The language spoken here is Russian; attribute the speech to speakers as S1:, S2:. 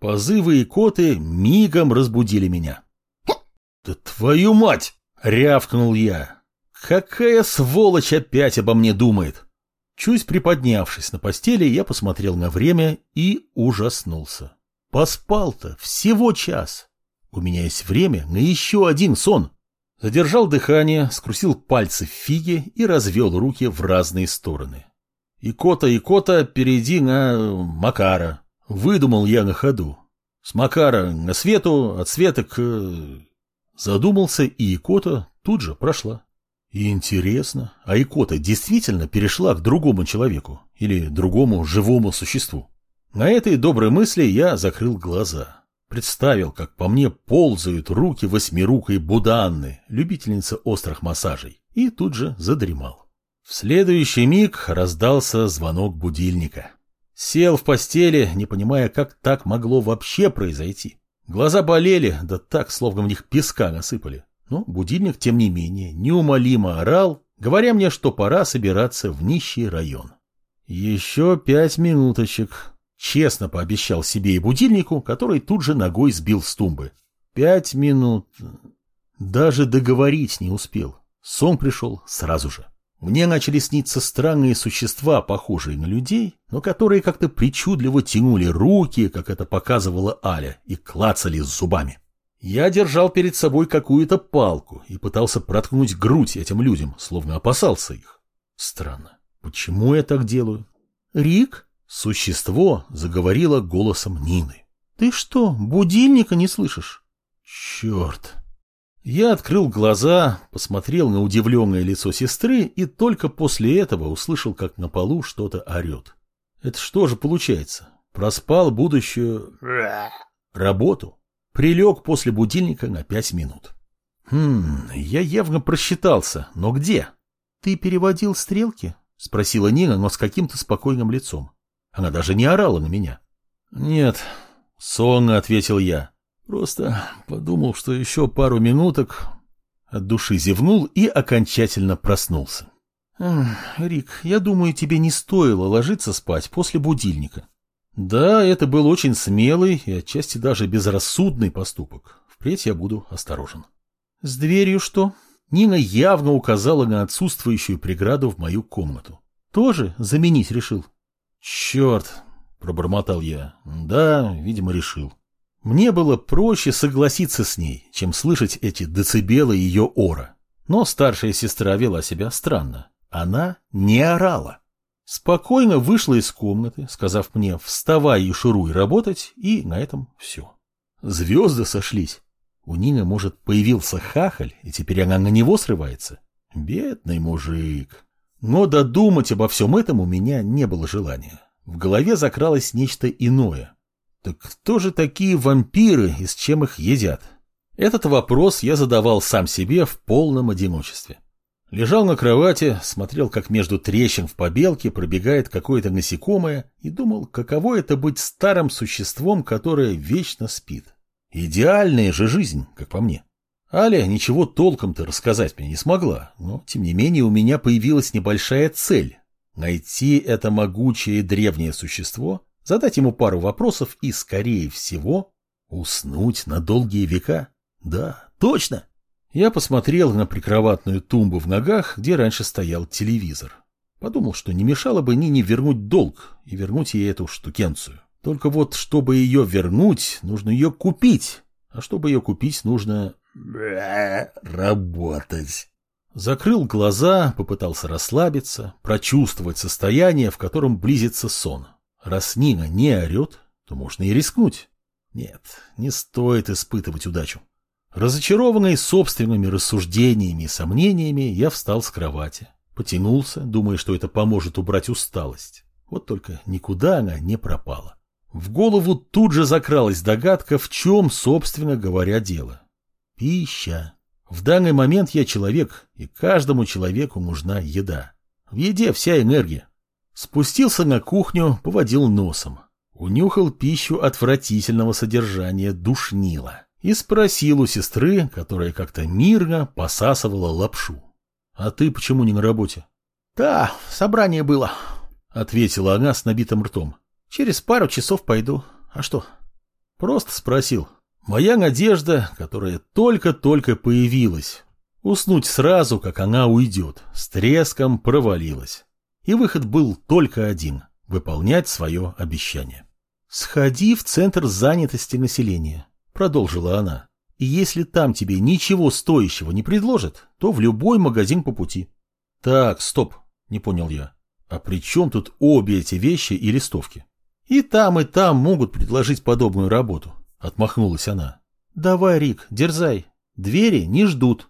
S1: Позывы и коты мигом разбудили меня. «Да твою мать!» — рявкнул я. «Какая сволочь опять обо мне думает!» Чуть приподнявшись на постели, я посмотрел на время и ужаснулся. Поспал-то всего час. У меня есть время на еще один сон. Задержал дыхание, скрутил пальцы в фиге и развел руки в разные стороны. Икота, Икота, перейди на Макара. Выдумал я на ходу. С Макара на Свету, от Света к... Задумался, и Икота тут же прошла. Интересно, а Икота действительно перешла к другому человеку или другому живому существу? На этой доброй мысли я закрыл глаза. Представил, как по мне ползают руки восьмирукой Буданны, любительницы острых массажей, и тут же задремал. В следующий миг раздался звонок будильника. Сел в постели, не понимая, как так могло вообще произойти. Глаза болели, да так, словно в них песка насыпали. Но будильник, тем не менее, неумолимо орал, говоря мне, что пора собираться в нищий район. Еще пять минуточек, Честно пообещал себе и будильнику, который тут же ногой сбил с тумбы. Пять минут. Даже договорить не успел. Сон пришел сразу же. Мне начали сниться странные существа, похожие на людей, но которые как-то причудливо тянули руки, как это показывала Аля, и клацали зубами. Я держал перед собой какую-то палку и пытался проткнуть грудь этим людям, словно опасался их. Странно. Почему я так делаю? «Рик?» Существо заговорило голосом Нины. «Ты что, будильника не слышишь?» «Черт!» Я открыл глаза, посмотрел на удивленное лицо сестры и только после этого услышал, как на полу что-то орет. Это что же получается? Проспал будущую... работу. Прилег после будильника на пять минут. Хм, я явно просчитался, но где? Ты переводил стрелки? Спросила Нина, но с каким-то спокойным лицом. Она даже не орала на меня. «Нет», — сонно ответил я. «Просто подумал, что еще пару минуток...» От души зевнул и окончательно проснулся. «Рик, я думаю, тебе не стоило ложиться спать после будильника». Да, это был очень смелый и отчасти даже безрассудный поступок. Впредь я буду осторожен. «С дверью что?» Нина явно указала на отсутствующую преграду в мою комнату. «Тоже заменить решил?» «Черт!» — пробормотал я. «Да, видимо, решил». Мне было проще согласиться с ней, чем слышать эти децибелы ее ора. Но старшая сестра вела себя странно. Она не орала. Спокойно вышла из комнаты, сказав мне «вставай и шуруй работать», и на этом все. Звезды сошлись. У Нины, может, появился хахаль, и теперь она на него срывается? Бедный мужик. Но додумать обо всем этом у меня не было желания. В голове закралось нечто иное. Так кто же такие вампиры и с чем их едят? Этот вопрос я задавал сам себе в полном одиночестве. Лежал на кровати, смотрел, как между трещин в побелке пробегает какое-то насекомое и думал, каково это быть старым существом, которое вечно спит. Идеальная же жизнь, как по мне. Аля ничего толком-то рассказать мне не смогла, но, тем не менее, у меня появилась небольшая цель – найти это могучее древнее существо, задать ему пару вопросов и, скорее всего, уснуть на долгие века. Да, точно! Я посмотрел на прикроватную тумбу в ногах, где раньше стоял телевизор. Подумал, что не мешало бы Нине вернуть долг и вернуть ей эту штукенцию. Только вот, чтобы ее вернуть, нужно ее купить. А чтобы ее купить, нужно работать. Закрыл глаза, попытался расслабиться, прочувствовать состояние, в котором близится сон. Раз Нина не орет, то можно и рискнуть. Нет, не стоит испытывать удачу. Разочарованный собственными рассуждениями и сомнениями, я встал с кровати. Потянулся, думая, что это поможет убрать усталость. Вот только никуда она не пропала. В голову тут же закралась догадка, в чем, собственно говоря, дело. Пища. В данный момент я человек, и каждому человеку нужна еда. В еде вся энергия. Спустился на кухню, поводил носом. Унюхал пищу отвратительного содержания душнила. И спросил у сестры, которая как-то мирно посасывала лапшу. «А ты почему не на работе?» «Да, собрание было», — ответила она с набитым ртом. «Через пару часов пойду. А что?» Просто спросил. Моя надежда, которая только-только появилась. Уснуть сразу, как она уйдет, с треском провалилась. И выход был только один – выполнять свое обещание. «Сходи в центр занятости населения», – продолжила она. «И если там тебе ничего стоящего не предложат, то в любой магазин по пути». «Так, стоп», – не понял я. «А при чем тут обе эти вещи и листовки?» «И там, и там могут предложить подобную работу», – отмахнулась она. «Давай, Рик, дерзай. Двери не ждут».